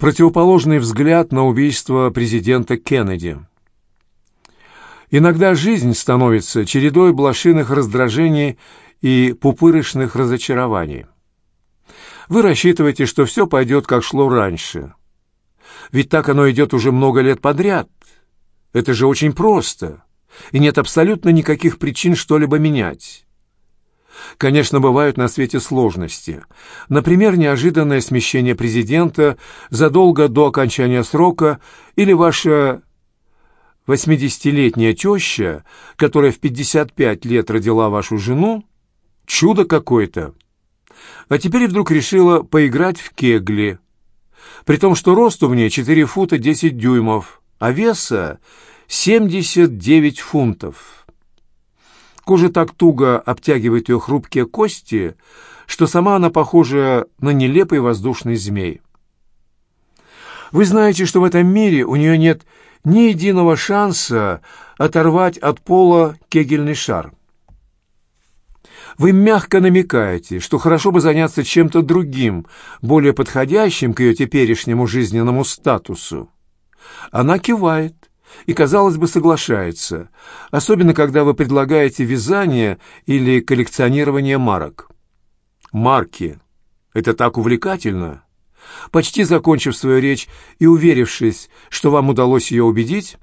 Противоположный взгляд на убийство президента Кеннеди. Иногда жизнь становится чередой блошиных раздражений и пупырышных разочарований. Вы рассчитываете, что все пойдет, как шло раньше. Ведь так оно идет уже много лет подряд. Это же очень просто, и нет абсолютно никаких причин что-либо менять. Конечно, бывают на свете сложности. Например, неожиданное смещение президента задолго до окончания срока или ваша восьмидесятилетняя теща, которая в 55 лет родила вашу жену, чудо какое-то. А теперь вдруг решила поиграть в кегли, при том, что росту мне 4 фута 10 дюймов, а веса 79 фунтов. Кожа так туго обтягивает ее хрупкие кости, что сама она похожа на нелепый воздушный змей. Вы знаете, что в этом мире у нее нет ни единого шанса оторвать от пола кегельный шар. Вы мягко намекаете, что хорошо бы заняться чем-то другим, более подходящим к ее теперешнему жизненному статусу. Она кивает и, казалось бы, соглашается, особенно когда вы предлагаете вязание или коллекционирование марок. Марки — это так увлекательно! Почти закончив свою речь и уверившись, что вам удалось ее убедить,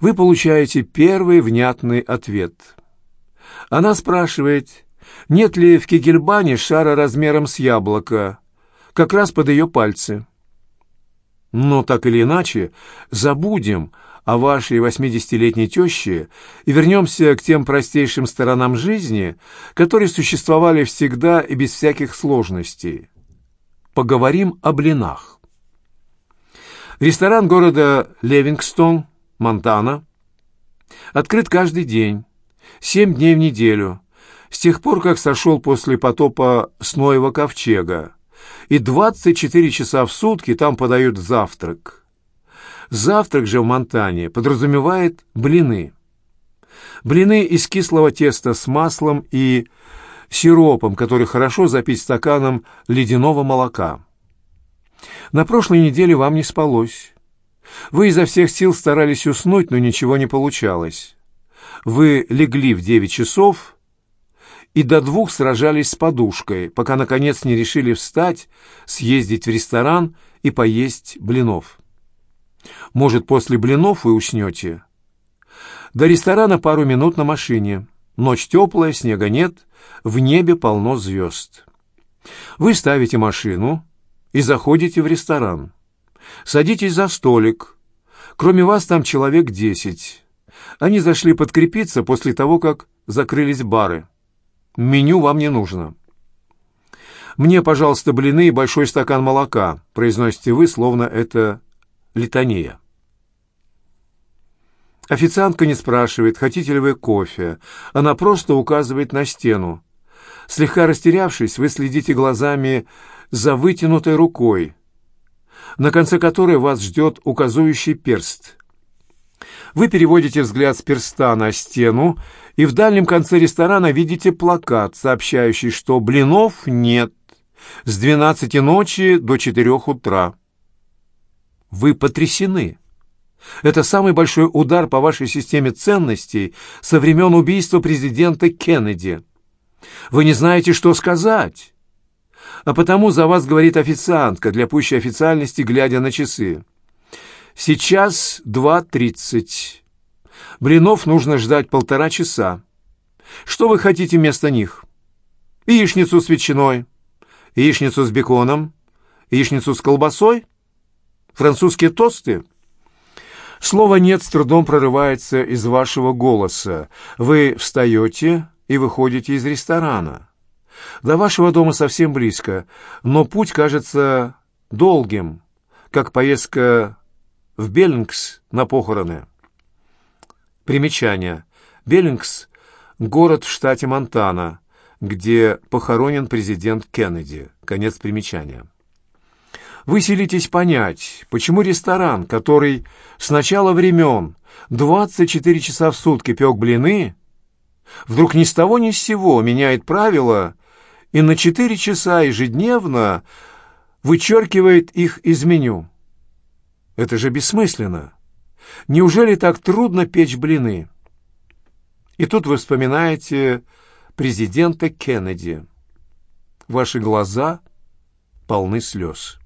вы получаете первый внятный ответ. Она спрашивает, нет ли в Кегельбане шара размером с яблоко, как раз под ее пальцы. Но так или иначе, забудем о вашей восьмидесятилетней теще и вернемся к тем простейшим сторонам жизни, которые существовали всегда и без всяких сложностей поговорим о блинах. Ресторан города Левингстон, Монтана, открыт каждый день, семь дней в неделю, с тех пор, как сошел после потопа Сноева ковчега, и 24 часа в сутки там подают завтрак. Завтрак же в Монтане подразумевает блины. Блины из кислого теста с маслом и сиропом, который хорошо запить стаканом ледяного молока. На прошлой неделе вам не спалось. Вы изо всех сил старались уснуть, но ничего не получалось. Вы легли в девять часов и до двух сражались с подушкой, пока, наконец, не решили встать, съездить в ресторан и поесть блинов. Может, после блинов вы уснете? До ресторана пару минут на машине. Ночь теплая, снега нет, в небе полно звезд. Вы ставите машину и заходите в ресторан. Садитесь за столик. Кроме вас там человек десять. Они зашли подкрепиться после того, как закрылись бары. Меню вам не нужно. «Мне, пожалуйста, блины и большой стакан молока», — произносите вы, словно это литания. Официантка не спрашивает, хотите ли вы кофе. Она просто указывает на стену. Слегка растерявшись, вы следите глазами за вытянутой рукой, на конце которой вас ждет указующий перст. Вы переводите взгляд с перста на стену, и в дальнем конце ресторана видите плакат, сообщающий, что блинов нет с 12 ночи до 4 утра. Вы потрясены. Это самый большой удар по вашей системе ценностей со времен убийства президента Кеннеди. Вы не знаете, что сказать. А потому за вас говорит официантка, для пущей официальности, глядя на часы. Сейчас 2.30. Блинов нужно ждать полтора часа. Что вы хотите вместо них? Яичницу с ветчиной, яичницу с беконом, яичницу с колбасой, французские тосты — Слово «нет» с трудом прорывается из вашего голоса. Вы встаете и выходите из ресторана. До вашего дома совсем близко, но путь кажется долгим, как поездка в Беллингс на похороны. Примечание. Беллингс — город в штате Монтана, где похоронен президент Кеннеди. Конец примечания. Вы селитесь понять, почему ресторан, который с начала времен 24 часа в сутки пек блины, вдруг ни с того ни с сего меняет правила и на 4 часа ежедневно вычеркивает их из меню. Это же бессмысленно. Неужели так трудно печь блины? И тут вы вспоминаете президента Кеннеди. Ваши глаза полны слез.